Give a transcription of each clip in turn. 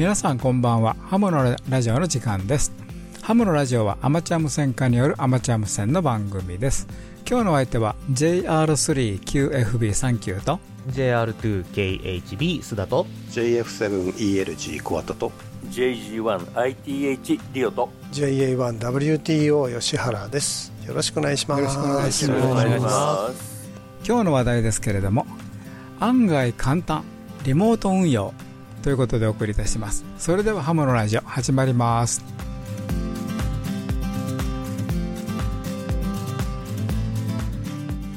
皆さんこんばんは。ハムのラジオの時間です。ハムのラジオはアマチュア無線化によるアマチュア無線の番組です。今日のお相手は JR3QFB39 と JR2KHB 須田と JF7ELG コアトと JG1ITH リオと JA1WTO 吉原です。よろしくお願いします。よろしくお願いしお願いします。今日の話題ですけれども案外簡単。リモート運用ということでお送りいたします。それではハムのラジオ始まります。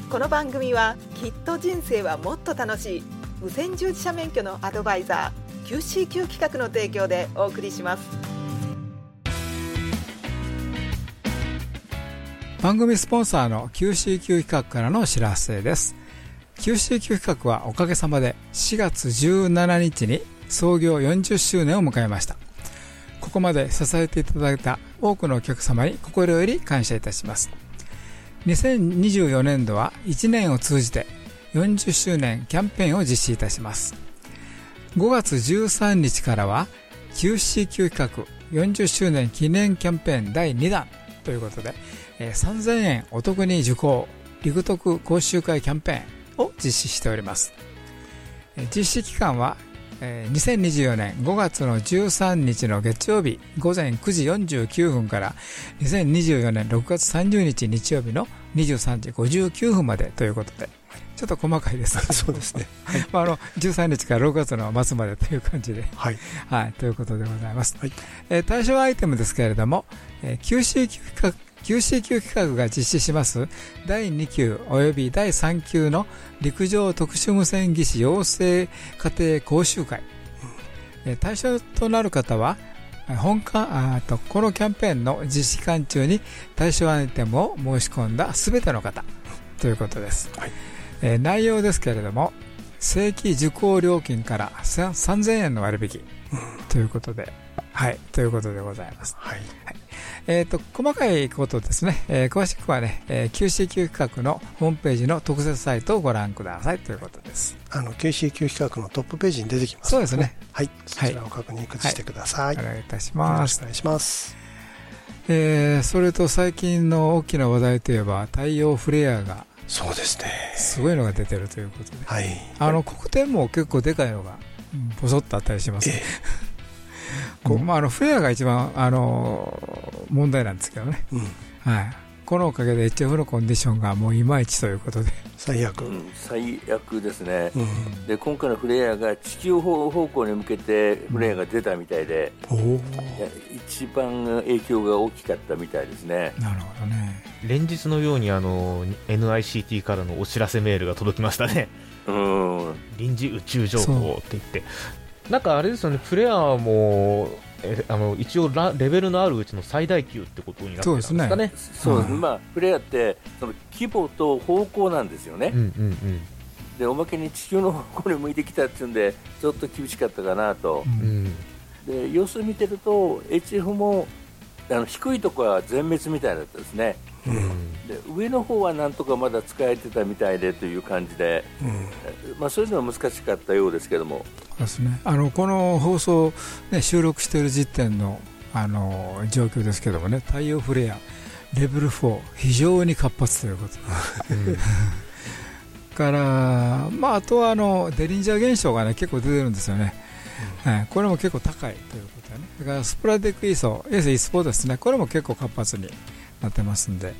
この番組はきっと人生はもっと楽しい無線従事者免許のアドバイザー QCQ 企画の提供でお送りします。番組スポンサーの QCQ 企画からのお知らせです。QCQ 企画はおかげさまで4月17日に創業40周年を迎えました。ここまで支えていただいた多くのお客様に心より感謝いたします。2024年度は1年を通じて40周年キャンペーンを実施いたします。5月13日からは QCQ 企画40周年記念キャンペーン第2弾ということで、えー3000円お得に受講陸徳講習会キャンペーンを実施しております。実施期間はえー2024年5月の13日の月曜日午前9時49分から2024年6月30日日曜日の23時59分までということでちょっと細かいです。そうですね。まあ、あの13日から6月の末までという感じで、はい。はい、ということでございます、はい。えー対象アイテムですけれども、えー QCQ 企画 QCQ 企画が実施します。第2級及び第3級の陸上特殊無線技師養成家庭講習会、えー対象となる方はえー本館あーとこのキャンペーンの実施期間中に対象アイテムを申し込んだ全ての方ということです、はい。えー内容ですけれども正規受講料金からさ3000円の割引ということで、はい、ということでございます。はい。えっ、と、細かいことですね、えー詳しくはね、えー QCQ 企画のホームページの特設サイトをご覧ください。ということです。あの QCQ 企画のトップページに出てきます。そうですね。はい。そちらを確認してください、お願いいたしよます。お願いします。えーそれと最近の大きな話題といえば、太陽フレアがそうですね。すごいのが出てるということで、はい。あの、黒点も結構でかいのが、うんポソッとあったりしますね。こうまあ、あの、フレアが一番、あのー問題なんですけどね。うん。はい。このおかげで HF のコンディションがもういまいちということで。最悪、うん最悪ですね、うん。で今回のフレアが地球方向に向けてフレアが出たみたいで、おおいや一番影響が大きかったみたいですね。なるほどね。連日のようにあの NICT からのお知らせメールが届きましたね。うん。臨時宇宙情報って言ってなんかあれですよねフレアもえあの一応ラレベルのあるうちの最大級ってことになってたんですかね。そう、うん。まあフレアってその規模と方向なんですよね、うんうんうん。でおまけに地球の方向に向いてきたっていうんでちょっと厳しかったかなと、うん。で様子見てると HF もあの低いところは全滅みたいだったですねうんで上の方はなんとかまだ使えてたみたいでという感じで、うん。まあ、そういうのは難しかったようですけども。ですね。あの、この放送、ね、収録している時点の、あの、状況ですけどもね、太陽フレア、レベル4、非常に活発ということ。から、まあ、あとはあのデリンジャー現象が、ね、結構出てるんですよね、はい、これも結構高いということでね、だからスプラディックイーソー、エースイスポーですね、これも結構活発になってますんで、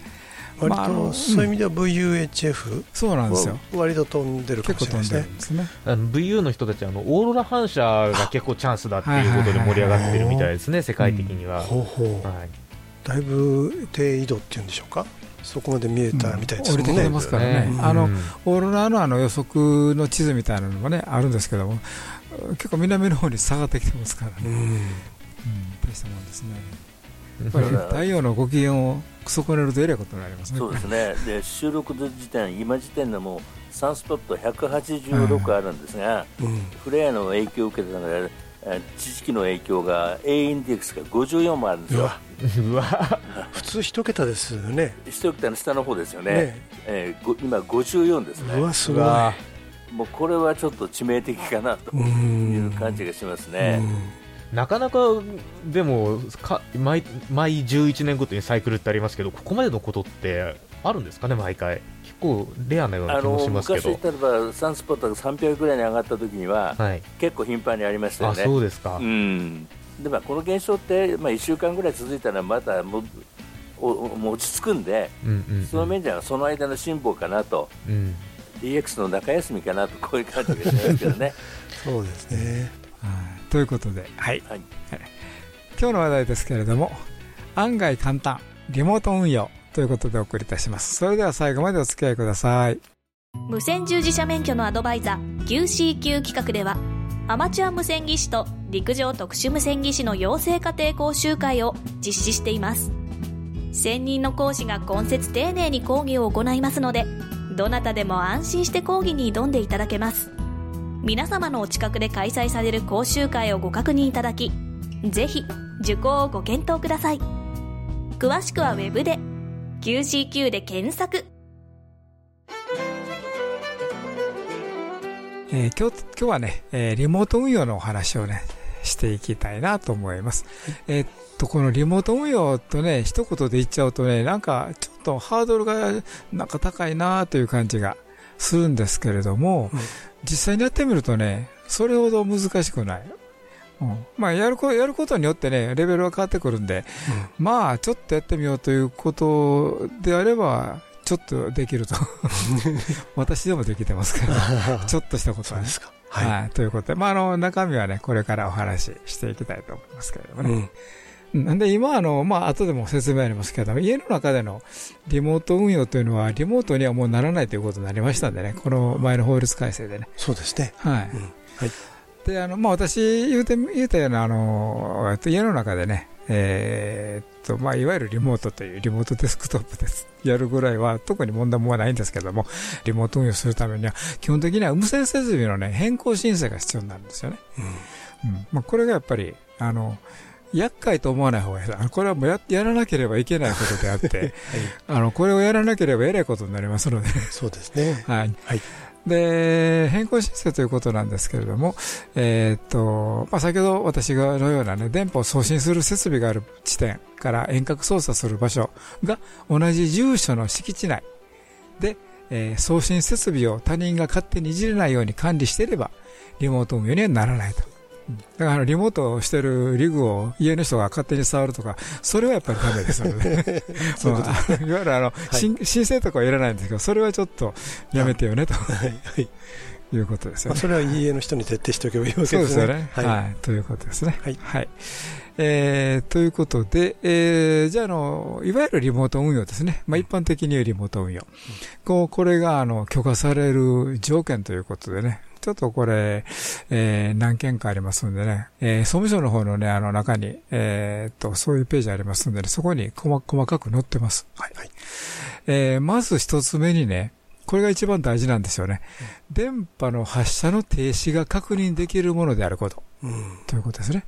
割とそういう意味では VUHF そうなんですよ、割と飛んでるかも結構飛んしれないですねでるんですね。あの VU の人たちあのオーロラ反射が結構チャンスだっていうことで盛り上がってるみたいですね世界的には、ほうほう。はい。だいぶ低緯度っていうんでしょうか？そこまで見えたみたいです降りてきてもんね、ますからね、うんあのうん。オーロラのあの予測の地図みたいなのもねあるんですけども、結構南の方に下がってきてますからね、ううんん。大したもんですね。やっぱり太陽のご機嫌を損ねるとえらいことになりますね。そうですね。で収録時点今時点でもうサンスポット186あるんですが、うん。フレアの影響を受けてたのがえー知識の影響が A インデックスが54もあるんですよ。うわ。普通一桁ですよね。一桁の下の方ですよね。ね。えーご今54ですね。うわすごい。もうこれはちょっと致命的かなという感じがしますね。なかなかでもか毎毎11年ごとにサイクルってありますけどここまでのことってあるんですかね毎回？結構レアなような気もしますけど。昔例えばサンスポットが300ぐらいに上がった時には、はい、結構頻繁にありましたよね。あそうですか、うん、でまあ、この現象って、まあ、1週間ぐらい続いたらまたもおもう落ち着くんで、うんうんうん、その面ではその間の辛抱かなと、うん、DX の中休みかなとこういう感じがしますけどね。そうですね、はい、ということで、はい、はい、今日の話題ですけれども案外簡単。リモート運用ということでお送りいたします。それでは最後までお付き合いください。無線従事者免許のアドバイザー QCQ 企画ではアマチュア無線技師と陸上特殊無線技師の養成家庭講習会を実施しています。専任の講師が今節丁寧に講義を行いますのでどなたでも安心して講義に挑んでいただけます皆様のお近くで開催される講習会をご確認いただきぜひ受講をご検討ください詳しくは Web で QCQ で検索えー、今日、今日はね、えー、リモート運用のお話をね、していきたいなと思います。え、っと、このリモート運用とね、一言で言っちゃうとね、なんかちょっとハードルがなんか高いなという感じがするんですけれども、うん、実際にやってみるとね、それほど難しくない。うん、まあやるこ、やることによってね、レベルは変わってくるんで、うん、まあ、ちょっとやってみようということであれば、ちょっとできると 私でもできてますから、ちょっとしたことは、ね、ですか。はい、はい。ということで、まあ、あの、中身はね、これからお話ししていきたいと思いますけれどもね。うん、で今あの、まあ後でも説明ありますけど、家の中でのリモート運用というのは、リモートにはもうならないということになりましたんでね、この前の法律改正でね。そうですね。はい。うん、はい。で、あの、まあ私言うて、言うたような、あの、家の中でね、えー、っと、まあ、いわゆるリモートというリモートデスクトップです。やるぐらいは特に問題もはないんですけども、リモート運用するためには、基本的には無線設備のね、変更申請が必要になるんですよね。うん。うん、まあ、これがやっぱり、あの、厄介と思わない方がいい。これはもうややらなければいけないことであって、はい、あの、これをやらなければえらいことになりますので。そうですね。はい。はい。で、変更申請ということなんですけれども、えー、っと、まあ、先ほど私がのようなね、電波を送信する設備がある地点から遠隔操作する場所が同じ住所の敷地内で、えー、送信設備を他人が勝手にいじれないように管理していれば、リモート運用にはならないと。だからリモートをしてるリグを家の人が勝手に触るとか、それはやっぱりダメですので、そういわゆるあの、はい、申請とかはいらないんですけど、それはちょっとやめてよねと。はいいうことですよね。それは家の人に徹底しておけばいいわけですね。そうですよね。はい。はい、ということですね。はい。はい。えー、ということで、えー、じゃあ、あの、いわゆるリモート運用ですね。まあ、一般的に言うリモート運用。うん、こう、これが、あの、許可される条件ということでね、ちょっとこれ、えー、何件かありますんでね、えー、総務省の方のね、あの中に、えー、っと、そういうページありますんでね、そこに細かく載ってます。はい。はい、えー、まず一つ目にね、これが一番大事なんですよね。うん、電波の発射の停止が確認できるものであること。うん、ということですね。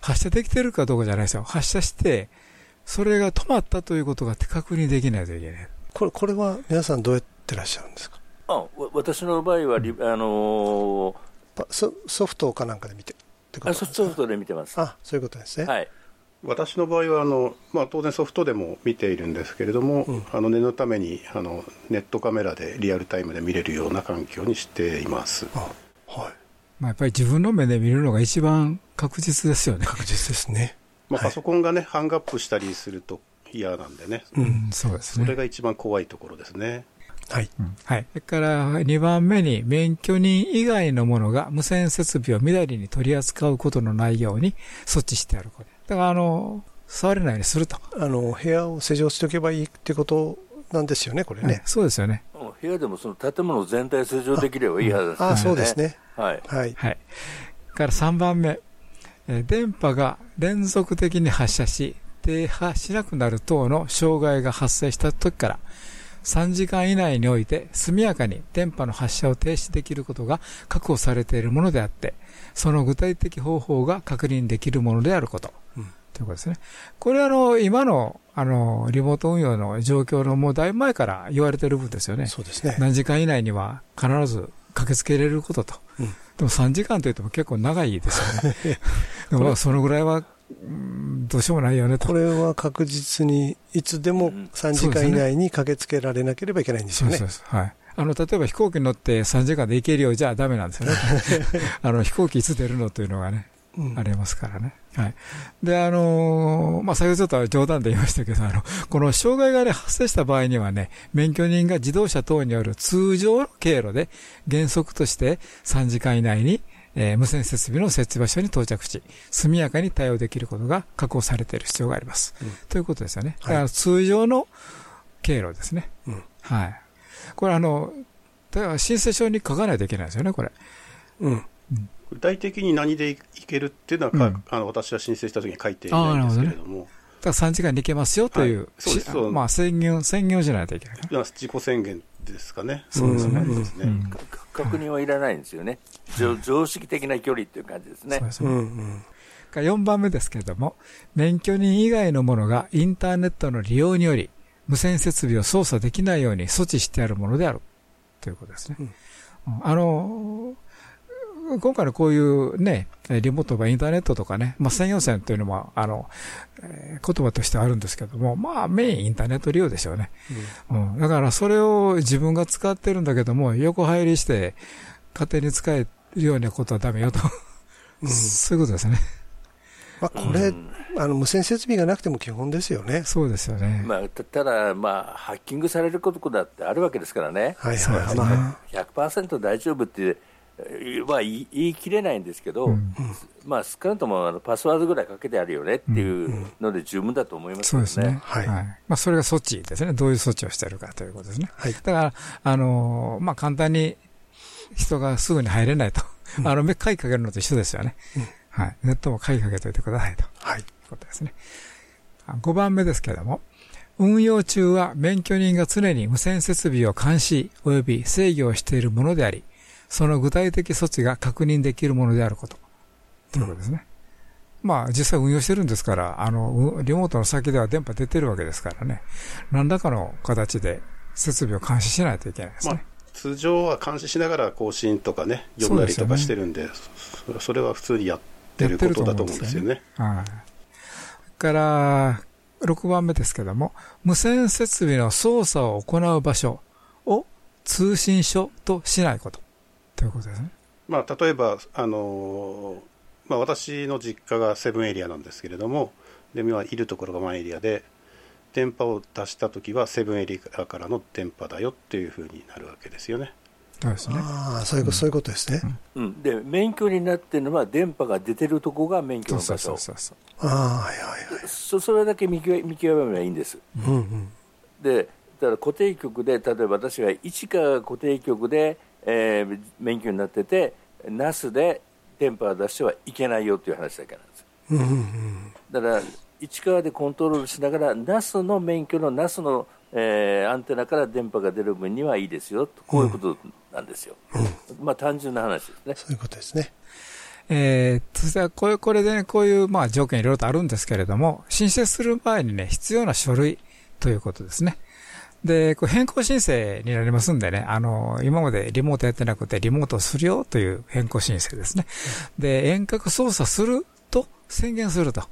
発射できてるかどうかじゃないですよ。発射して、それが止まったということが確認できないといけない。これ、これは皆さんどうやってらっしゃるんですか？あ私の場合は、うん、あのー、ソソフトかなんかで見てあソフトで見てます。あそういうことですね。はい。私の場合はあの、まあ、当然ソフトでも見ているんですけれども、うん、あの念のためにあのネットカメラでリアルタイムで見れるような環境にしています。はい。まあ、やっぱり自分の目で見るのが一番確実ですよね。確実ですね、まあ、パソコンがね、ハングアップしたりすると嫌なんでね、うん、そうですね。それが一番怖いところですねはい。はい。それから2番目に免許人以外のものが無線設備をみだりに取り扱うことのないように措置してあること。だからあの、触れないようにすると。あの、部屋を施錠しておけばいいってことなんですよね、これね。はい、そうですよね。部屋でもその建物全体施錠できればいいはずですね。あ、そうですね。はい。はい。はい。から3番目。え電波が連続的に発射し、停波しなくなる等の障害が発生した時から、3時間以内において速やかに電波の発射を停止できることが確保されているものであって、その具体的方法が確認できるものであること。うん、ということですね。これはあの、今の、あの、リモート運用の状況のもうだいぶ前から言われてる分ですよね。そうですね。何時間以内には必ず駆けつけれることと。うん、でも3時間といっても結構長いですよね。でもそのぐらいは、どうしようもないよねと。これは確実に、いつでも3時間以内に駆けつけられなければいけないんですよね。そうですはい。あの、例えば飛行機に乗って3時間で行けるようじゃダメなんですよね。あの、飛行機いつ出るのというのがね、うん、ありますからね。はい。で、あのー、まあ、先ほどちょっと冗談で言いましたけど、あの、この障害が、ね、発生した場合にはね、免許人が自動車等による通常の経路で原則として3時間以内に、えー、無線設備の設置場所に到着し、速やかに対応できることが確保されている必要があります。うん、ということですよね。だから通常の経路ですね。うん、はい。これあの、だから申請書に書かないといけないですよね、これ。うん。具体的に何でいけるっていうのは、うん、あの私は申請したときに書いていないんですけれども。ね、だから3時間で行けますよという、はい、そうですまあ宣言、宣言じゃないといけない。自己宣言ですかね。そうですね。うん、確認はいらないんですよね。常常識的な距離っていう感じですね。そうですね。うんうん4番目ですけれども、免許人以外のものがインターネットの利用により、無線設備を操作できないように措置してあるものである。ということですね。うん、あの、今回のこういうね、リモートとかインターネットとかね、まあ、専用線というのも、あの、えー、言葉としてはあるんですけども、まあ、メインインターネット利用でしょうね。うん、うん、だからそれを自分が使ってるんだけども、横入りして、勝手に使えるようなことはダメよと。うん、そういうことですね。まあ、これ、うん、あの無線設備がなくても基本ですよね。そうですよね。まあ、ただ、まあ、ハッキングされることだってあるわけですからね。はいはいはい。まあ、100%大丈夫っては言い切れないんですけど、うん、まあ、少なくともあのパスワードぐらいかけてあるよねっていうので十分だと思います、ね、そうですね。はい。はい、まあ、それが措置ですね。どういう措置をしているかということですね。はい。だから、あのー、まあ、簡単に人がすぐに入れないと。うん、あの、目鍵かけるのと一緒ですよね。うん、はい。ネットも鍵かけておいてくださいと。はい。いうことですね。5番目ですけれども、運用中は免許人が常に無線設備を監視及び制御をしているものであり、その具体的措置が確認できるものであること。ということですね。うん、まあ、実際運用してるんですから、あの、リモートの先では電波出てるわけですからね。何らかの形で設備を監視しないといけないですね。まあ、通常は監視しながら更新とかね、読んだりとかしてるんで、そで、ね、それは普通にやってることだと思うんですよね。よねはい。から、6番目ですけども、無線設備の操作を行う場所を通信所としないこと。ということですね。まあ、例えば、あのまあ、私の実家がセブンエリアなんですけれども、でいるところがワンエリアで、電波を出したときはセブンエリアからの電波だよっていうふうになるわけですよね。そうですね。ああ、そういうこと、そういうことですね。うん。で、免許になってるのは、電波が出てるとこが免許の場所。そうそうそうああ、はいはいはい。そそれだけ見極見極めればいいんです。うんうん。で、だから固定局で、例えば私が一か固定局で、えー、免許になってて、那須で電波を出してはいけないよという話だけなんです。うんうん、だから、市川でコントロールしながら、那須の免許の那須の、えー、アンテナから電波が出る分にはいいですよと、こういうことなんですよ。うん、まあ、単純な話ですね。そういうことですね。えー、そしてこれこれで、ね、こういう、まあ、条件いろいろとあるんですけれども、申請する場合にね、必要な書類ということですね。で、これ変更申請になりますんでね、あの、今までリモートやってなくてリモートするよという変更申請ですね。で、遠隔操作すると宣言すると。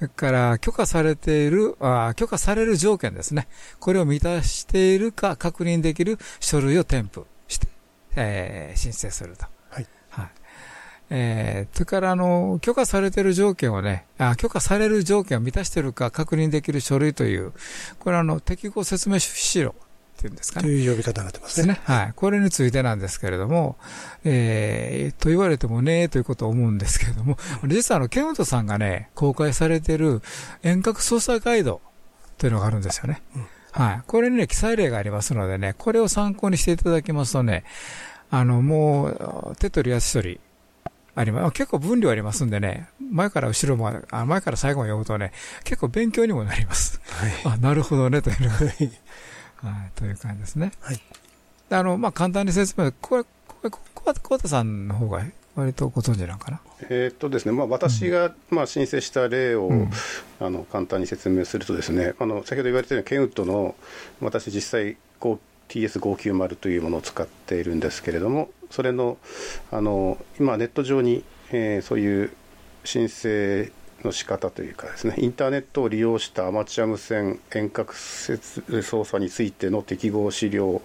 それから許可されているあ、許可される条件ですね。これを満たしているか確認できる書類を添付して、えー、申請すると。えー、それから、あの、許可されている条件をね、あ、許可される条件を満たしているか確認できる書類という、これあの、適合説明資料っていうんですかね。という呼び方になってますね。はい。これについてなんですけれども、えー、と言われてもね、ということを思うんですけれども、実はあの、ケントさんがね、公開されている遠隔操作ガイドというのがあるんですよね。うん、はい。これにね、記載例がありますのでね、これを参考にしていただきますとね、あの、もう、手取り足取り、あります。結構分量ありますんでね、前から後ろも、あ前から最後まで読むとね、結構勉強にもなります。はい、あ、なるほどね、というはい、という感じですね。はい。あの、まあ、簡単に説明、これ、これ、小田さんの方が割とご存知なのかな？えっとですね、まあ、私が、まあ、申請した例を、うん、あの簡単に説明するとですね、あの先ほど言われたようにケンウッドの私実際こう TS590 というものを使っているんですけれどもそれのあの今ネット上に、えー、そういう申請の仕方というかですねインターネットを利用したアマチュア無線遠隔操作についての適合資料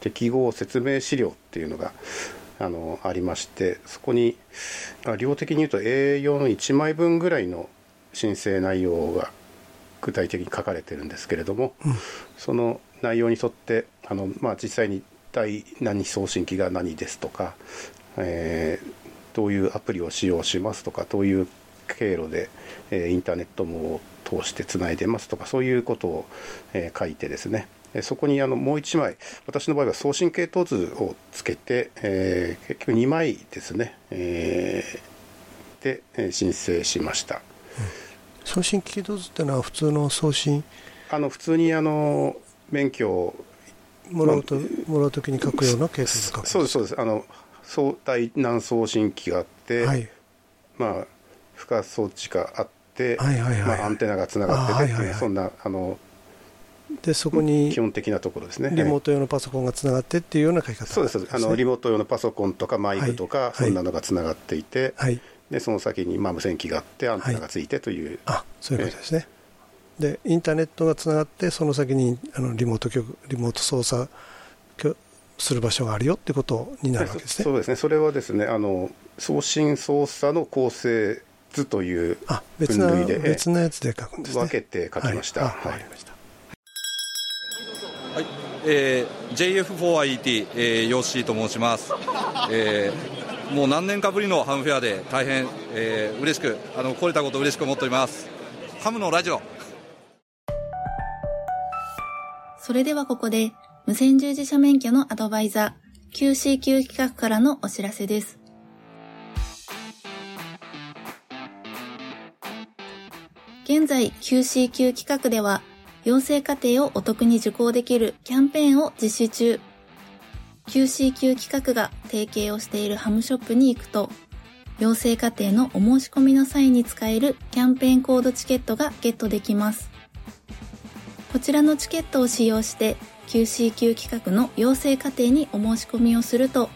適合説明資料っていうのがあのありましてそこに量的に言うと A4 の1枚分ぐらいの申請内容が具体的に書かれてるんですけれども、うん、その内容に沿ってあの、まあ、実際に第何送信機が何ですとか、えー、どういうアプリを使用しますとかどういう経路で、えー、インターネットも通してつないでますとかそういうことを、えー、書いてですね。そこにあのもう1枚私の場合は送信系統図をつけて、えー、結局2枚ですね、えー、で申請しました、うん、送信系統図っていうのは普通の送信？あの普通にあの免許をもらうと、もらうときに書くようなケースですそうですそうです。あの相対難送信機があって、はい、まあ付加装置があって、はいはいはいまあ、アンテナがつながってて、はいはい、そんなあのでそこに基本的なところですね。リモート用のパソコンがつながってっていうような書き方、ね、そうです。あのリモート用のパソコンとかマイクとか、はい、そんなのがつながっていて、はい、でその先にまあ無線機があってアンテナがついてという、はい、あそういうことですね、でインターネットがつながってその先にあのリモート局リモート操作する場所があるよってことになるわけですね。そうですね。それはですね、あの送信操作の構成図という分類で別なやつで書くんですね。分けて書きました。はい、わ、かりました。はい、えー、JF4IT、えー、ヨッシーと申します。えー、もう何年かぶりのハムフェアで大変、えー、嬉しくあの来れたことを嬉しく思っております。ハムのラジオ。それではここで無線従事者免許のアドバイザー QCQ 企画からのお知らせです。現在 QCQ 企画では養成課程をお得に受講できるキャンペーンを実施中。QCQ 企画が提携をしているハムショップに行くと、養成課程のお申し込みの際に使えるキャンペーンコードチケットがゲットできます。こちらのチケットを使用して QCQ 企画の養成課程にお申し込みをすると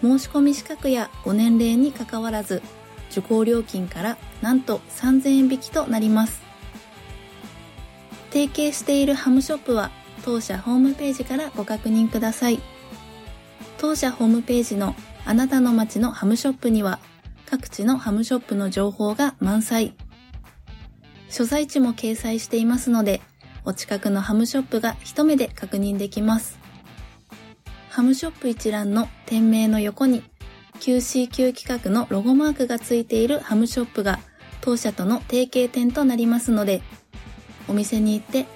申し込み資格やご年齢にかかわらず受講料金からなんと3000円引きとなります。提携しているハムショップは当社ホームページからご確認ください。当社ホームページのあなたの街のハムショップには各地のハムショップの情報が満載。所在地も掲載していますのでお近くのハムショップが一目で確認できます。ハムショップ一覧の店名の横に QCQ 企画のロゴマークがついているハムショップが当社との提携店となりますので、お店に行って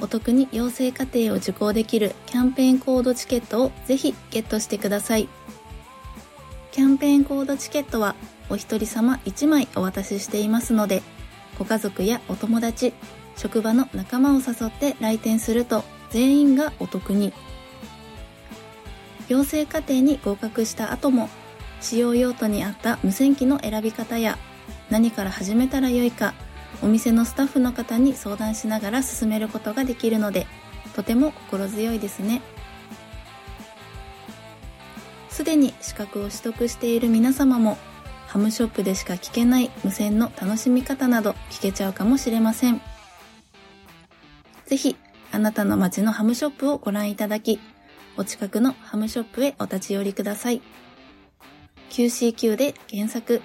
お得に養成課程を受講できるキャンペーンコードチケットをぜひゲットしてください。キャンペーンコードチケットはお一人様1枚お渡ししていますので、ご家族やお友達、職場の仲間を誘って来店すると全員がお得に養成課程に合格した後も使用用途に合った無線機の選び方や何から始めたらよいかお店のスタッフの方に相談しながら進めることができるのでとても心強いですねすでに資格を取得している皆様もハムショップでしか聞けない無線の楽しみ方など聞けちゃうかもしれません。ぜひ、あなたの街のハムショップをご覧いただき、お近くのハムショップへお立ち寄りください。QCQ で検索。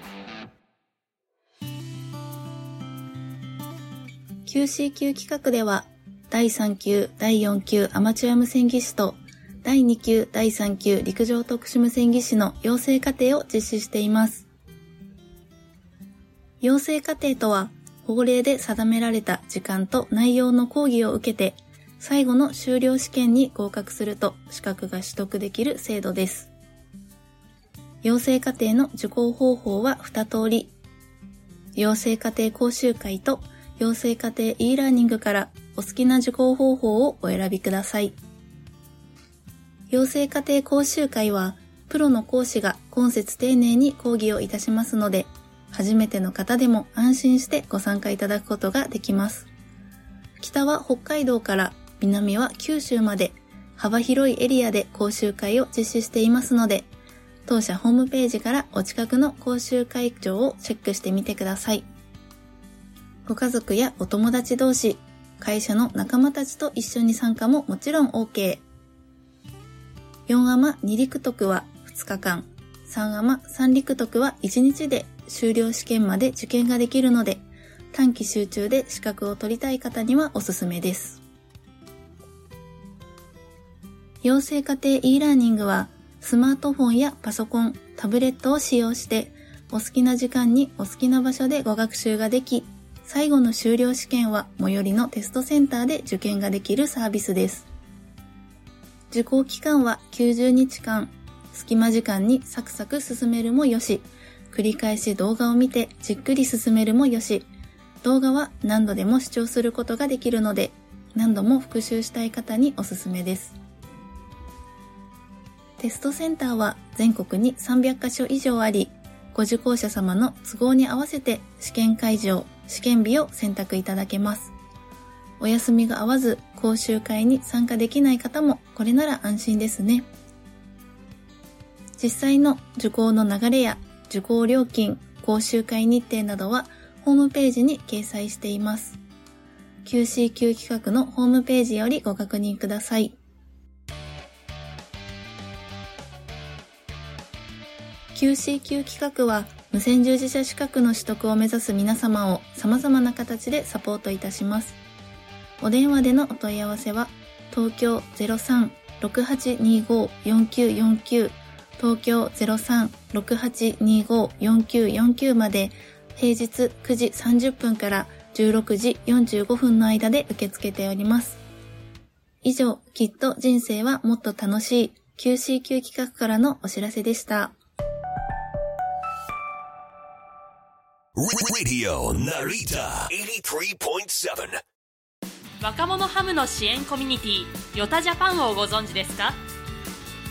QCQ 企画では、第3級、第4級アマチュア無線技師と、第2級、第3級陸上特殊無線技師の養成課程を実施しています。養成課程とは、法令で定められた時間と内容の講義を受けて、最後の修了試験に合格すると資格が取得できる制度です。養成課程の受講方法は2通り。養成課程講習会と養成課程 e ラーニングからお好きな受講方法をお選びください。養成課程講習会は、プロの講師が今節丁寧に講義をいたしますので、初めての方でも安心してご参加いただくことができます。北は北海道から南は九州まで幅広いエリアで講習会を実施していますので、当社ホームページからお近くの講習会場をチェックしてみてください。ご家族やお友達同士、会社の仲間たちと一緒に参加ももちろん OK。4アマ2陸徳は2日間、3アマ3陸徳は1日で修了試験まで受験ができるので、短期集中で資格を取りたい方にはおすすめです。養成家庭 e ラーニングはスマートフォンやパソコン、タブレットを使用して、お好きな時間にお好きな場所でご学習ができ、最後の修了試験は最寄りのテストセンターで受験ができるサービスです。受講期間は90日間、隙間時間にサクサク進めるもよし、繰り返し動画を見てじっくり進めるもよし、動画は何度でも視聴することができるので、何度も復習したい方におすすめです。テストセンターは全国に300カ所以上あり、ご受講者様の都合に合わせて試験会場、試験日を選択いただけます。お休みが合わず講習会に参加できない方もこれなら安心ですね。実際の受講の流れや受講料金、講習会日程などはホームページに掲載しています。QCQ 企画のホームページよりご確認ください。QCQ 企画は無線従事者資格の取得を目指す皆様を様々な形でサポートいたします。お電話でのお問い合わせは東京03-6825-4949東京03-6825-4949まで平日9時30分から16時45分の間で受け付けております。以上、きっと人生はもっと楽しい QCQ 企画からのお知らせでした。Radio Narita 83.7若者ハムの支援コミュニティヨタジャパンをご存知ですか？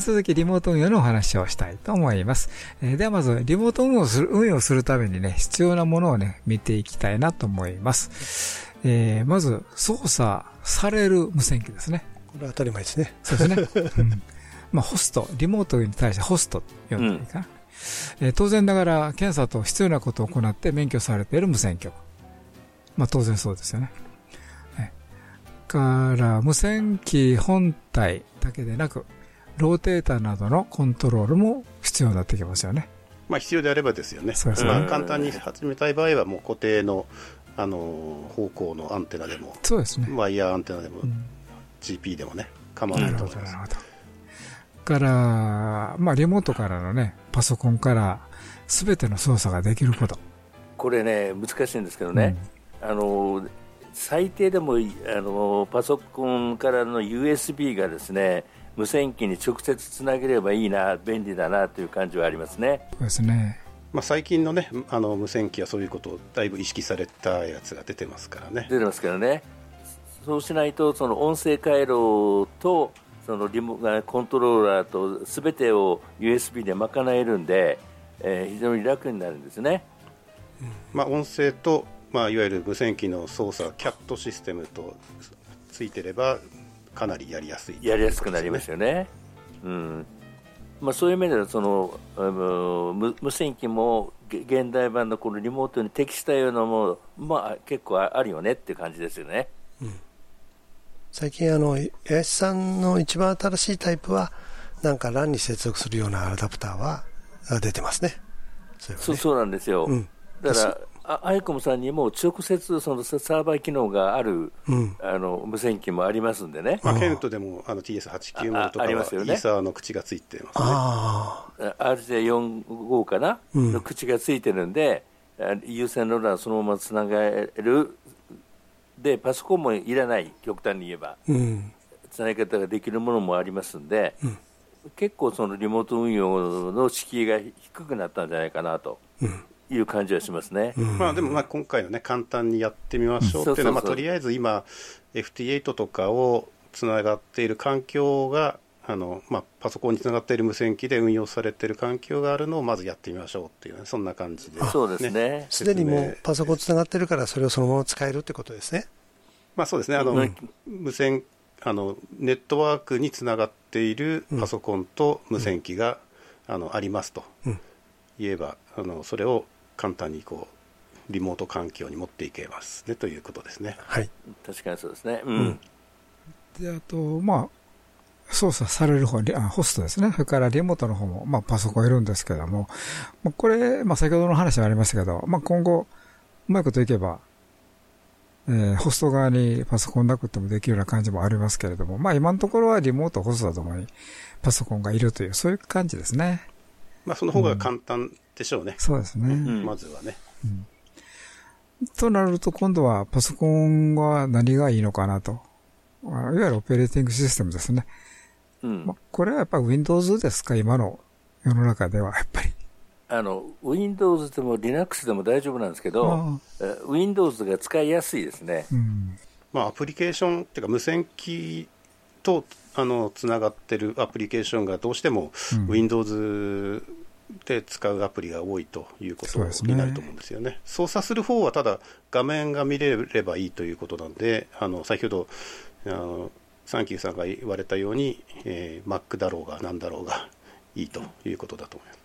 き続きリモート運用のお話をしたいと思います。えー、ではまず、リモート運用する、運用するためにね、必要なものをね、見ていきたいなと思います。えー、まず、操作される無線機ですね。これは当たり前ですね。そうですね。うん、まあ、ホスト、リモートに対してホスト呼んでいいかな。うん、えー、当然ながら、検査と必要なことを行って免許されている無線局。まあ当然そうですよね。から、無線機本体だけでなく、ローテーターなどのコントロールも必要になってきますよね。まあ必要であればですよね。そうですね。まあ簡単に始めたい場合はもう固定の、あの、方向のアンテナでも、そうですね。ワイヤーアンテナでも、うん、GP でもね、構わないと思います。なるほど。から、まあリモートからのね、パソコンから全ての操作ができること。これね、難しいんですけどね。うんあの最低でもあのパソコンからの USB がですね無線機に直接つなげればいいな便利だなという感じはありますね。そうですねまあ、最近の,、ね、あの無線機はそういうことをだいぶ意識されたやつが出てますからね。出てますからね。そうしないとその音声回路とそのリモコントローラーとすべてを USB で賄えるんで、えー、非常に楽になるんですね。まあ、音声とまあ、いわゆる無線機の操作キャットシステムとついてればかなりやりやすい、やりやすくなりますよね。うんまあ、そういう面ではそのあの無線機も現代版のこのリモートに適したようなもの、まあ、結構あるよねっていう感じですよね。うん、最近あの、八さんの一番新しいタイプは、なんか LAN に接続するようなアダプターは出てますね。そう、ね、そうなんですよ。うん、だからアイコムさんにも直接そのサーバー機能がある、うん、あの無線機もありますんでね、まあ、ケントでもあの TS890 とかはイーサーの口がついてますね。RJ45 かな、うん、の口がついてるんで有線ローラーそのままつながるでパソコンもいらない極端に言えば、うん、つなぎ方ができるものもありますんで、結構そのリモート運用の敷居が低くなったんじゃないかなと。いう感じはしますね、うん、まあ、でもまあ今回のね簡単にやってみましょう。っていうのは、まあ、とりあえず今 FT8 とかをつながっている環境があの、まあ、パソコンにつながっている無線機で運用されている環境があるのをまずやってみましょうっていう、ね、そんな感じで、ね、そうですね。すでにもうパソコンつながってるからそれをそのまま使えるってことですね。まあそうですね。あの、うん、無線あのネットワークにつながっているパソコンと無線機が、うん、あのありますと。言えば、あのそれを簡単にこうリモート環境に持っていけますねということですね。はい、確かにそうですね。うん。であとまあ操作される方あホストですね。それからリモートの方も、まあ、パソコンいるんですけども、まあ、これ、まあ、先ほどの話もありましたけど、まあ、今後、うまいこといけば、えー、ホスト側にパソコンなくてもできるような感じもありますけれども、まあ、今のところはリモート、ホストともにパソコンがいるという、そういう感じですね。まあ、その方が簡単でしょうね。そうですね。まずはね。うんとなると今度はパソコンは何がいいのかなと。いわゆるオペレーティングシステムですね。うん。まこれはやっぱ Windows ですか今の世の中ではやっぱり。あの、Windows でも Linux でも大丈夫なんですけど、Windows が使いやすいですね。うん。まあアプリケーションっていうか無線機とあのつながってるアプリケーションがどうしても Windows で使うアプリが多いということになると思うんですよね。ね操作する方はただ画面が見れればいいということなんで、あの先ほどあのサンキューさんが言われたように、えー、Mac だろうが何だろうがいいということだと思います。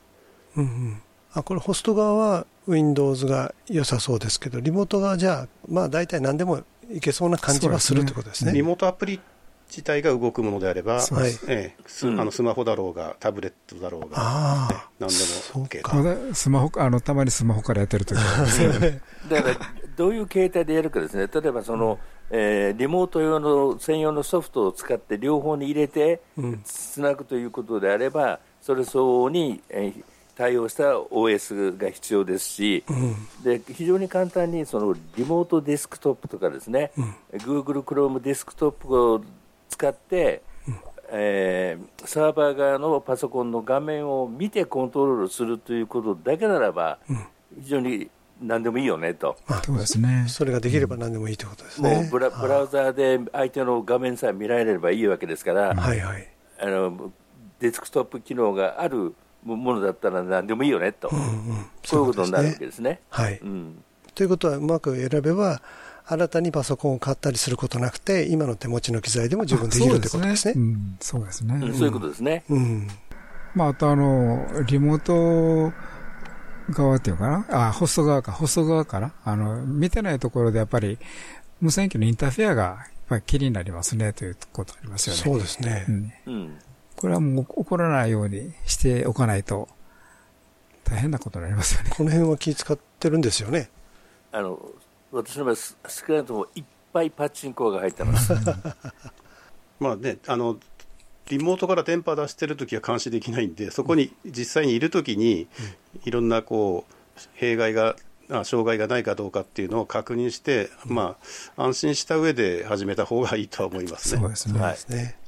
うんうん、あこれホスト側は Windows が良さそうですけど、リモート側じゃあ、まあ大体何でもいけそうな感じはするってことですね。リモートアプリ自体が動くものであれば、はいええスあのスマホだろうが、タブレットだろうが、でも OK と。スマホあのたまにスマホからやってるとき だから、どういう形態でやるかですね、例えばその、えー、リモート用の専用のソフトを使って、両方に入れてつなぐということであれば、それ相応に、えー、対応した OS が必要ですし、うん、で非常に簡単にそのリモートデスクトップとかですね、うん、Google Chrome デスクトップを使って、えー、サーバー側のパソコンの画面を見てコントロールするということだけならば、非常に何でもいいよねと、そうですね、それができれば何でもいいということですね、もうブラブラウザーで相手の画面さえ見られればいいわけですから、はいはい、あのデスクトップ機能があるものだったら何でもいいよねと、うんうん、そういうことになるわけですね。はい、うん、ということは、うまく選べば、新たにパソコンを買ったりすることなくて、今の手持ちの機材でも十分できるということですね。そうですね。そういうことですね。うん。まあ、あとあの、リモート側っていうかな、あ、ホスト側か、ホスト側から、あの、見てないところでやっぱり、無線機のインターフェアがやっぱり気になりますね、ということありますよね。そうですね。うん。うん、これはもう起こらないようにしておかないと、大変なことになりますよね。この辺は気使ってるんですよね。あの、私の場合、少なくともいっぱいパチンコが入ってます。まあね、あの、リモートから電波出してるときは監視できないんで、そこに実際にいるときに、いろんなこう、弊害が、障害がないかどうかっていうのを確認して、まあ、安心した上で始めた方がいいとは思いますね。そうですね。はい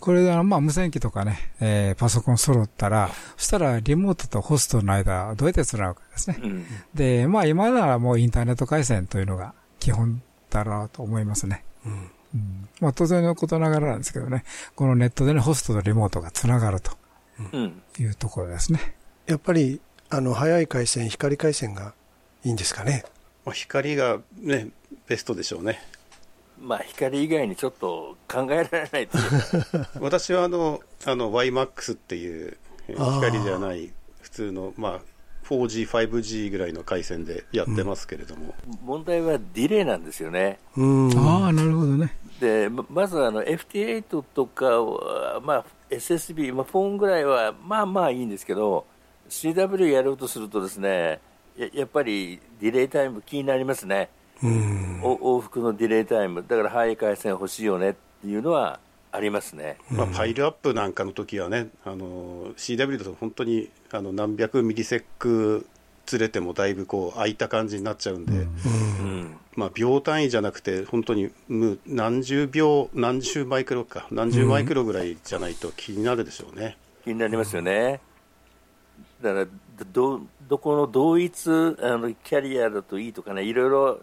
これで、まあ、無線機とかね、えー、パソコン揃ったら、そしたらリモートとホストの間、どうやって繋ぐかですね。うん、で、まあ、今ならもうインターネット回線というのが基本だろうと思いますね。うん、うん、まあ、当然のことながらなんですけどね、このネットでね、ホストとリモートが繋がるというところですね。やっぱり、あの、早い回線、光回線がいいんですかね。まあ、光がね、ベストでしょうね。まあ、光以外にちょっと考えられない 私はあのあの YMAX っていう光じゃない普通の、まあ、4G、5G ぐらいの回線でやってますけれども、うん、問題はディレイなんですよね。ああ、なるほどね。でまずあの FT8 とか、まあ、SSB、まあ、フォンぐらいはまあまあいいんですけど、CW やろうとするとですねややっぱりディレイタイム気になりますね。往復のディレイタイム、だから早い回線欲しいよねっていうのはありますね、まあ、パイルアップなんかの時はね、あの CW だと本当にあの何百ミリセックずれてもだいぶこう空いた感じになっちゃうんで、うん。まあ、秒単位じゃなくて、本当に何十秒、何十マイクロか、何十マイクロぐらいじゃないと気になるでしょうね。気になりますよね。だからど、どこの同一あのキャリアだといいとかね、いろいろ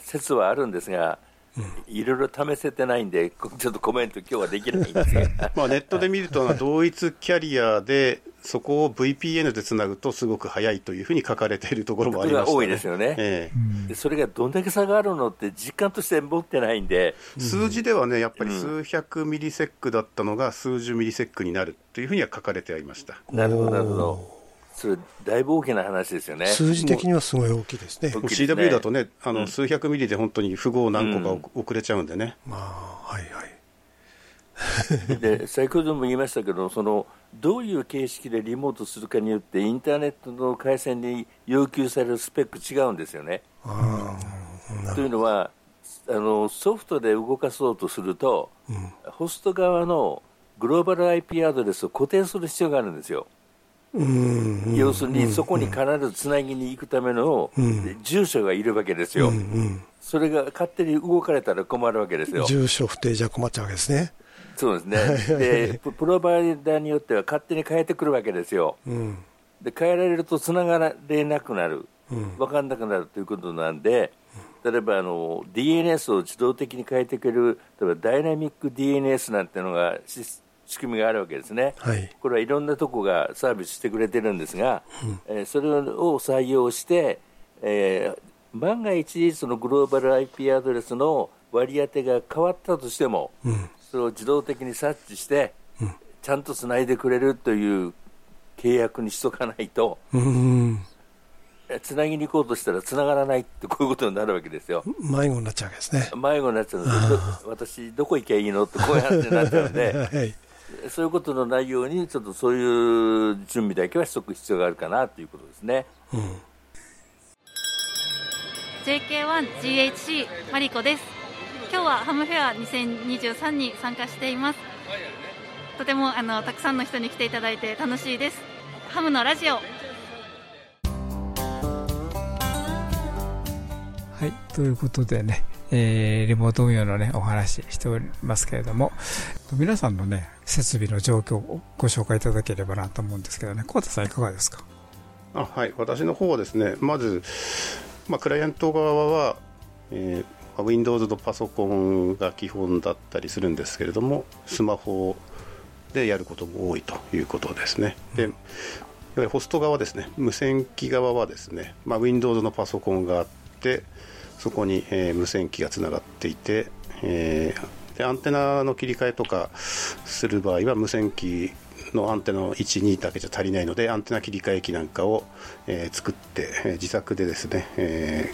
説はあるんですが、いろいろ試せてないんで、ちょっとコメント、今日はできないんですが。まあネットで見ると、同一キャリアで、そこを VPN でつなぐと、すごく早いというふうに書かれているところもあります、ね、多いですよね、ええ、それがどんだけ差があるのって、実感として持ってないんで、数字ではね、やっぱり数百ミリセックだったのが、数十ミリセックになるというふうには書かれてありました。なるほどなるほどそれ、だいぶ大きな話ですよね。数字的にはすごい大きいですね。CW だとね、あの、数百ミリで本当に符号何個か遅れちゃうんでね。まあ、はいはい。で先ほども言いましたけどその、どういう形式でリモートするかによって、インターネットの回線に要求されるスペック違うんですよね。というのはあの、ソフトで動かそうとすると、うん、ホスト側のグローバル IP アドレスを固定する必要があるんですよ。要するにそこに必ずつなぎに行くための住所がいるわけですよ、それが勝手に動かれたら困るわけですよ。住所不定じゃ困っちゃうわけですね。そうですね。でプロバイダーによっては勝手に変えてくるわけですよ、うん、で変えられるとつながれなくなる、うん、分かんなくなるということなんで、例えばあの DNS を自動的に変えてくれる、例えばダイナミック DNS なんていうのが仕組みがあるわけですね、はい、これはいろんなとこがサービスしてくれてるんですが、うん、えー、それを採用して、えー、万が一、そのグローバル IP アドレスの割り当てが変わったとしても、うん、それを自動的に察知して、うん、ちゃんとつないでくれるという契約にしとかないと、つなぎに行こうとしたらつながらないってこういうことになるわけですよ。迷子になっちゃうわけですね。迷子になっちゃうので、私、どこ行けばいいのってこういう話になっちゃうので、はいそういうことのないように、ちょっとそういう準備だけはしとく必要があるかなということですね。うん、JK1GHC マリコです。今日はハムフェア2023に参加しています。とてもあのたくさんの人に来ていただいて楽しいです。ハムのラジオ。はい、ということでね、えー、リモート運用のね、お話しておりますけれども、皆さんのね、設備の状況をご紹介いただければなと思うんですけどね、小田さんいかがですか？あはい、私の方はですね、まず、まあ、クライアント側は、えー、Windows のパソコンが基本だったりするんですけれども、スマホでやることも多いということですね。で、やはりホスト側ですね、無線機側はですね、まあ、Windows のパソコンがあって、そこに、えー、無線機がつながっていて、えー、でアンテナの切り替えとかする場合は無線機のアンテナの1、2だけじゃ足りないのでアンテナ切り替え機なんかを、えー、作って、えー、自作でですね、え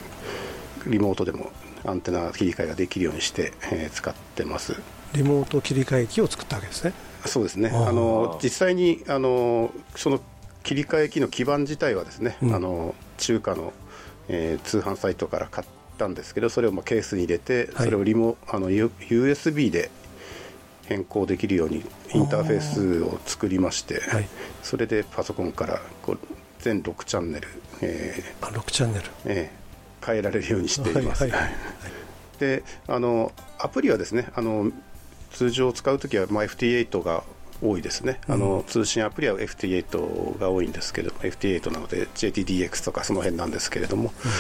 ー、リモートでもアンテナ切り替えができるようにして、えー、使ってます。リモート切り替え機を作ったわけですね。そうですね。あの実際にあのその切り替え機の基板自体はですね、うん、あの中華の、えー、通販サイトから買ったんですけどそれをまあケースに入れて、それをリモあの USB で変更できるようにインターフェースを作りまして、はい、それでパソコンからこう全6チャンネル、えー、あ6チャンネル、えー、変えられるようにしています。はいはい、であのアプリはですねあの通常使うときは、まあ、FT8 が多いですね、あの、うん、通信アプリは FT8 が多いんですけど FT8 なので JTDX とかその辺なんですけれども、うん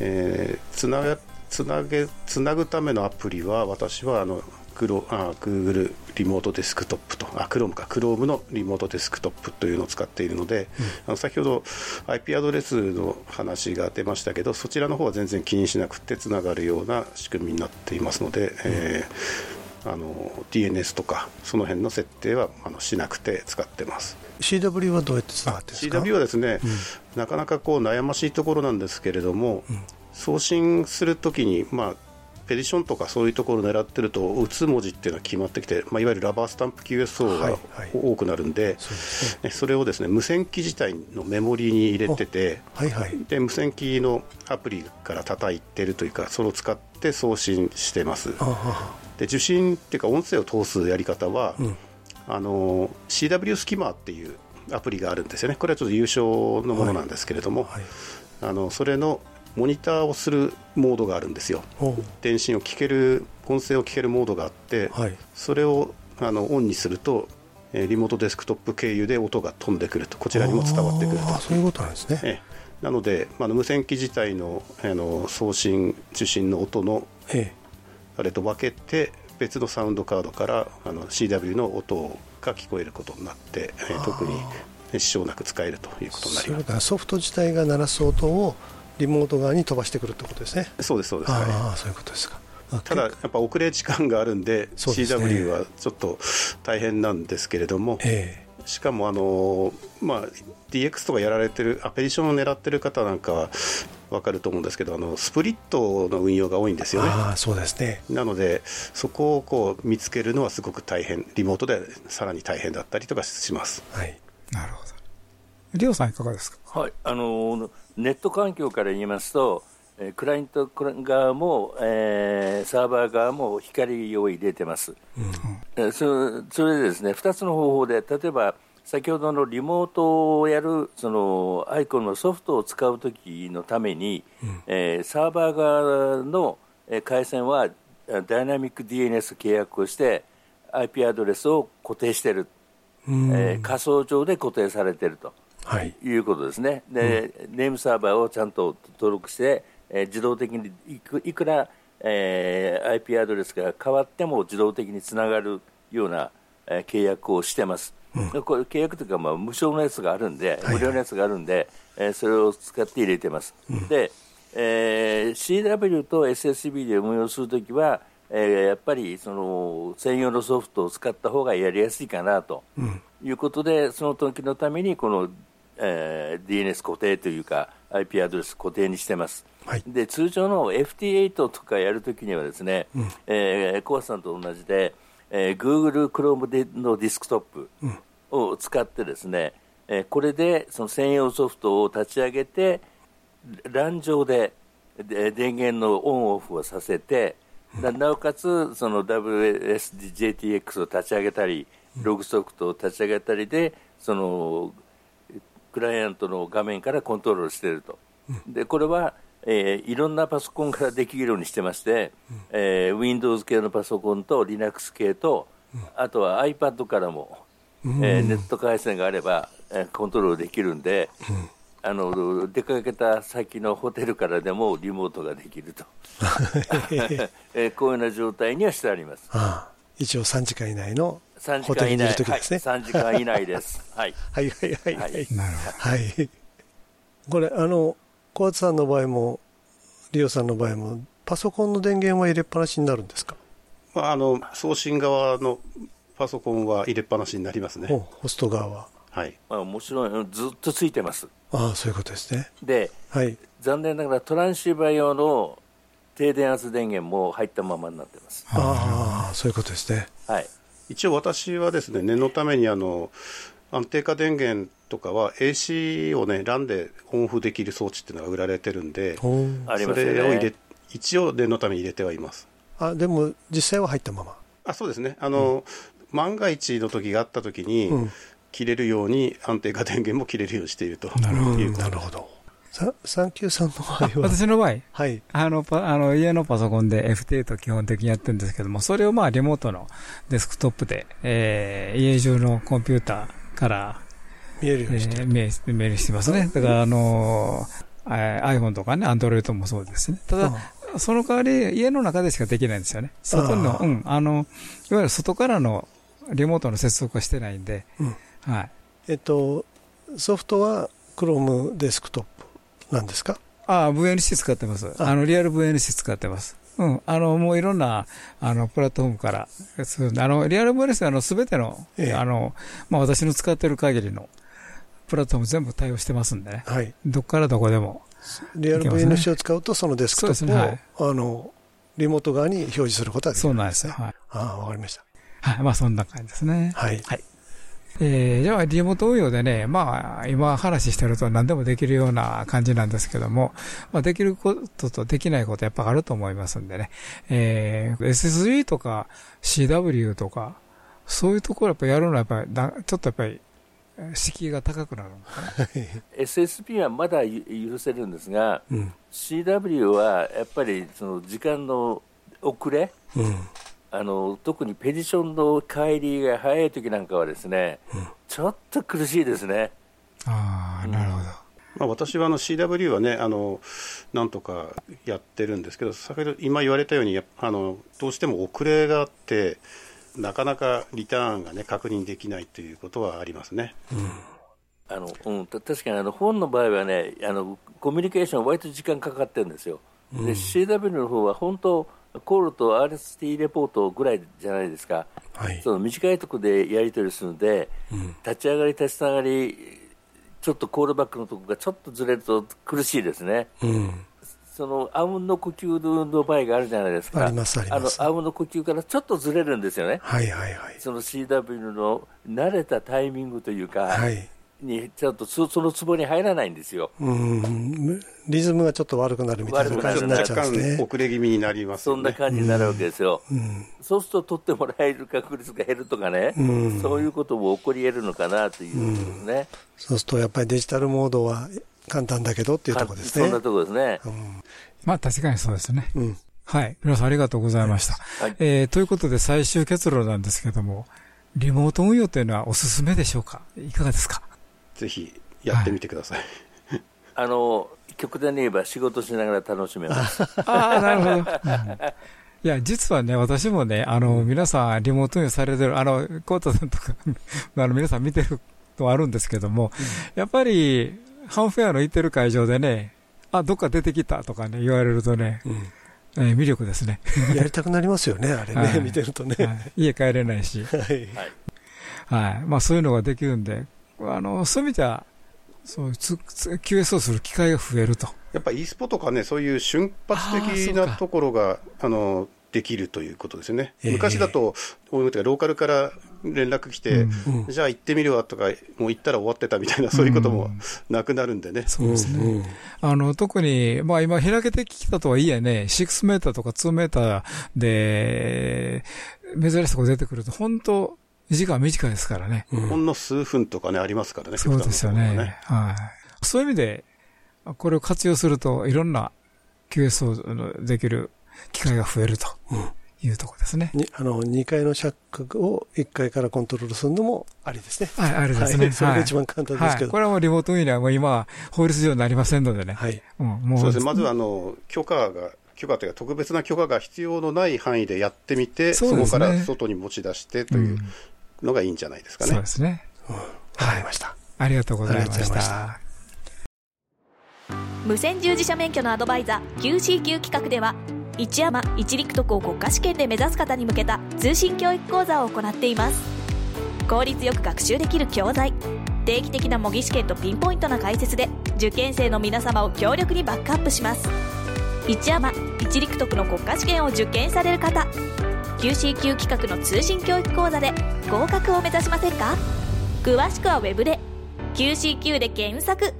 えー、つなげつなげつなぐためのアプリは私はあのグロあ Google リモートデスクトップとあ Chrome か。Chrome のリモートデスクトップというのを使っているので、うん、あの先ほど IP アドレスの話が出ましたけどそちらの方は全然気にしなくてつながるような仕組みになっていますので、うん、えー、あの DNS とかその辺の設定はあのしなくて使ってます CW はどうやってつながってですか？CW はですね、うん、なかなかこう悩ましいところなんですけれども、送信するときに、まあ、ペディションとかそういうところを狙ってると打つ文字っていうのは決まってきて、まあ、いわゆるラバースタンプ QSO が多くなるんで、はいはいそでね、それをですね無線機自体のメモリに入れてて、はいはい、で無線機のアプリから叩いてるというかそれを使って送信してます。で受信っていうか音声を通すやり方は、うん、あの CW スキマーっていうアプリがあるんですよね。これはちょっと優勝のものなんですけれども、はい。はい、あのそれのモニターをするモードがあるんですよ。電信を聞ける音声を聞けるモードがあって、はい、それをあのオンにするとリモートデスクトップ経由で音が飛んでくると。こちらにも伝わってくると。そういうことなんですね、ええ、なので、まあ、無線機自体のあの送信受信の音の、ええ、あれと分けて別のサウンドカードからあの CW の音が聞こえることになって、え特に支障なく使えるということになります。ソフト自体が鳴らす音をリモート側に飛ばしてくるってことですね。そうですそうです、ああそういうことですか。ただ、やっぱ遅れ時間があるんで、CW はちょっと大変なんですけれども、えー、しかもあの、まあ、DX とかやられてる、アペリションを狙ってる方なんかは分かると思うんですけど、あのスプリットの運用が多いんですよね。あそうですねなので、そこをこう見つけるのはすごく大変、リモートでさらに大変だったりとかします。はい、なるほど。リオさん、いかがですか？はいあのネット環境から言いますと、クライアント側も、えー、サーバー側も光を入れてます、うん、そそれでですね2つの方法で例えば先ほどのリモートをやるそのアイコンのソフトを使うときのために、うん、えー、サーバー側の回線はダイナミック DNS 契約をして IP アドレスを固定している、うん、えー、仮想上で固定されていると、はい、いうことですね。で、うん、ネームサーバーをちゃんと登録してえー、自動的にいくいくら、えー、IP アドレスが変わっても自動的につながるような、えー、契約をしてます。うん、これ契約というか、まあ、無償のやつがあるんで、無料のやつがあるんで、えー、それを使って入れてます。うん、で、えー、CW と SSB で運用するときは、えー、やっぱりその専用のソフトを使った方がやりやすいかなと。いうことで、うん、その時のためにこの、えー、DNS 固定というか IP アドレス固定にしてます。はい、で通常の FT8 とかやるときにはですね、うん、えー、コアさんと同じで、えー、Google Chrome でのディスクトップを使ってですね、うん、えー、これでその専用ソフトを立ち上げて LAN 上で電源のオンオフをさせて、うん、なおかつその WSJTX を立ち上げたり、ログソフトを立ち上げたりでそのクライアントの画面からコントロールしていると。でこれはえー、いろんなパソコンからできるようにしてまして、うん、えー、Windows 系のパソコンと Linux 系と、うん、あとは iPad からも、うん、えー、ネット回線があれば、えー、コントロールできるんで、あの出かけた先のホテルからでもリモートができると、えー、こういうような状態にはしてあります。ああ一応3時間以内のホテルにいる時ですね。はい、3時間以内です。はい。はいはいはいはい。はい。これ、あの、小松さんの場合も、リオさんの場合も、パソコンの電源は入れっぱなしになるんですか、まあ、あの送信側のパソコンは入れっぱなしになりますね。ホスト側は。はい。まあ、もちろん、ずっとついてます。ああ、そういうことですね。で、はい、残念ながらトランシーバー用の低電圧電源も入ったままになってます。ああ、そういうことですね。はい。一応私はですね、念のためにあの、安定化電源とかは AC をね、LAN でオンオフできる装置っていうのが売られてるんで、それを入れ、一応念のために入れてはいます。あ、でも実際は入ったままあ、そうですね。あの、うん、万が一の時があった時に、うん、切れるように安定化電源も切れるようにしているとなるほど。なるほど。サンキューさんの場合は？私の場合、はい、あのあの家のパソコンで FT と基本的にやってるんですけども、それをまあリモートのデスクトップで、えー、家中のコンピューターから見えるようにして、えー、見え見えるしてますね。だから、あのー、iPhone とかね、Android もそうですね。ただ、その代わり家の中でしかできないんですよね。外の、うん、あの、いわゆる外からのリモートの接続はしてないんで、うん、はい。えっと、ソフトは Chrome デスクトップなんですか？ああ、VNC 使ってます。あの、リアル VNC 使ってます。うん、あの、もういろんな、あの、プラットフォームから、あの、リアル VNC は、あの、すべての、ええ、あの、まあ、私の使ってる限りの、プラットフォーム全部対応してますんでね。はい。どっからどこでも、リアル VNC を使うと、そのデスクトップを、ねはい、あの、リモート側に表示することはできる、そうなんですよ。はい。ああ、わかりました。はい。まあ、そんな感じですね。はい。はい。えー、じゃあ、リモート運用でね、まあ、今話してると何でもできるような感じなんですけども、まあ、できることとできないことやっぱあると思いますんでね、えー、SSG とか CW とか、そういうところやっぱやるのはやっぱり、ちょっとやっぱり敷居が高くなるのかな。SSP はまだ許せるんですが、うん、CW はやっぱりその時間の遅れ、うん、あの特にペディションの帰りが早い時なんかはですね、うん、ちょっと苦しいですね。あなるほど、まあ、私はあの CW はねあのなんとかやってるんですけど先ほど今言われたようにあのどうしても遅れがあってなかなかリターンがね確認できないということはありますね。うん。あのうん、確かにあの本の場合はねあのコミュニケーション割と時間かかってるんですよ、うん、で CW の方は本当コールと RST レポートぐらいじゃないですか、はい、その短いところでやり取りするので、うん、立ち上がり、立ち上がり、ちょっとコールバックのところがちょっとずれると苦しいですね。うん。そのあうんの呼吸の場合があるじゃないですか、ありますあります。あのあうんの呼吸からちょっとずれるんですよね、はいはいはい、その CW の慣れたタイミングというか、はい、にちょっとそそのツボに入らないんですよ。うんリズムがちょっと悪くなるみたいな感じになっちゃうんですね。遅れ気味になります、ね、そんな感じになるわけですよ。うん、そうすると取ってもらえる確率が減るとかね、うん、そういうことも起こり得るのかなというね、うん、そうするとやっぱりデジタルモードは簡単だけどっていうところですね。そんなところですね。まあ確かにそうですね。はい。皆さんありがとうございました。はい、えー、ということで最終結論なんですけども、リモート運用というのはおすすめでしょうか？いかがですか？ぜひやってみてください。はい、あの、極端に言えば仕事しながら楽しめます。ああ、なるほど。うんいや、実はね、私もね、あの、皆さんリモートにされてる、あの、コータさんとか あの、皆さん見てるとあるんですけども、うん、やっぱり、ハンフェアの行ってる会場でね、あ、どっか出てきたとかね、言われるとね、うん、えー、魅力ですね。やりたくなりますよね、あれね、はい、見てるとね、はい、家帰れないし。はい。はい。まあ、そういうのができるんで、あの、そういう意味では、そうつ QS をする機会が増えると。やっぱ e スポとかね、そういう瞬発的なところが、あの、できるということですよね。えー、昔だと、ローカルから連絡来て、うんじゃあ行ってみるわとか、もう行ったら終わってたみたいな、そういうこともなくなるんでね。うん、そうですね。あの、特に、まあ今開けてきたとはいえね、6メーターとか2メーターで、珍しいとこ出てくると、本当時間短いですからね。ほんの数分とかね、ありますからね、そうですよね。はい。そういう意味で、これを活用すると、いろんな QS をできる機会が増えるというところですね。あの、2階のシャックを1階からコントロールするのもありですね。はい、ありですね。はい、それが一番簡単ですけど。はい、これはもうリモート運営はもう今、法律上になりませんのでね。はい。うん、もう。そうですね。まずあの、許可が、許可というか特別な許可が必要のない範囲でやってみて、そ,、こから外に持ち出してというのがいいんじゃないですかね。そうですね。うん、わかりました。ありがとうございました。無線従事者免許のアドバイザー QCQ 企画では一山一陸徳を国家試験で目指す方に向けた通信教育講座を行っています効率よく学習できる教材定期的な模擬試験とピンポイントな解説で受験生の皆様を強力にバックアップします一山一陸徳の国家試験を受験される方 QCQ 企画の通信教育講座で合格を目指しませんか？詳しくはウェブで。QCQ で検索。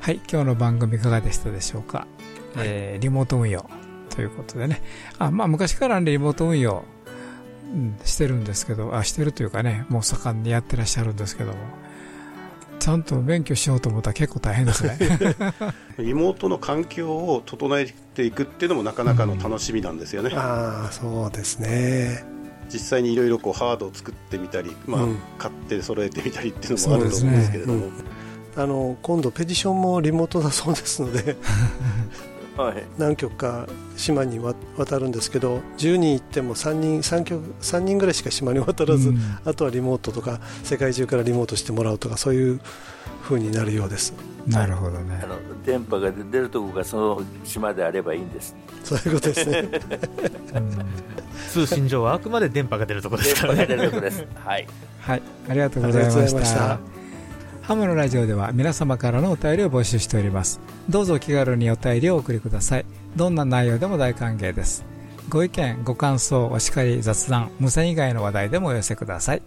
はい、今日の番組いかがでしたでしょうか？はい、えー、リモート運用ということでね。あ、まあ昔からね、リモート運用、うん、してるんですけど、あ、してるというかね、もう盛んにやってらっしゃるんですけども、ちゃんと勉強しようと思ったら結構大変ですね。リモートの環境を整えていくっていうのもなかなかの楽しみなんですよね。うん、ああ、そうですね。実際にいろいろこうハードを作ってみたり、まあ、うん、買って揃えてみたりっていうのもあると思うんですけれども。あの今度ペディションもリモートだそうですのではい、何局か島に渡るんですけど10人行っても3人 3, 局3人ぐらいしか島に渡らず、うん、あとはリモートとか世界中からリモートしてもらうとかそういうふうになるようです。なるほどね。あの電波が出るところがその島であればいいんです。そういうことですね、うん、通信上はあくまで電波が出るところですからね。電波が出るところです。はい、はい、ありがとうございましたハムのラジオでは皆様からのお便りを募集しております。どうぞお気軽にお便りをお送りください。どんな内容でも大歓迎です。ご意見、ご感想、お叱り、雑談、無線以外の話題でもお寄せください。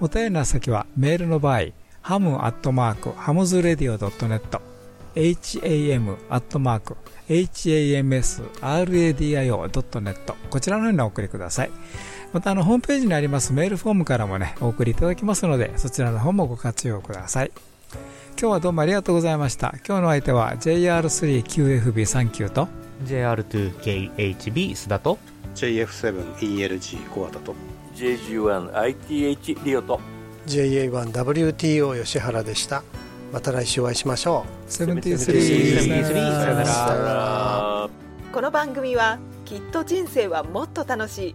お便りの先はメールの場合、ハムアットマーク、ハムズレディオ .net ham アットマーク hamsradio.net こちらのようにお送りください。またあのホームページにありますメールフォームからもね、お送りいただきますので、そちらの方もご活用ください。今日はどうもありがとうございました。今日の相手は JR3QFB39 と JR2KHB 須田と JF7ELG 小畑と JG1ITH リオと JA1WTO 吉原でした。また来週お会いしましょう。73さよなら。この番組はきっと人生はもっと楽しい